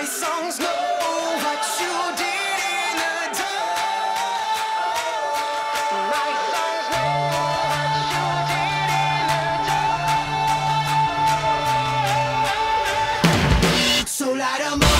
my songs know what you did in the dark. My songs know what you did in the dark. So up.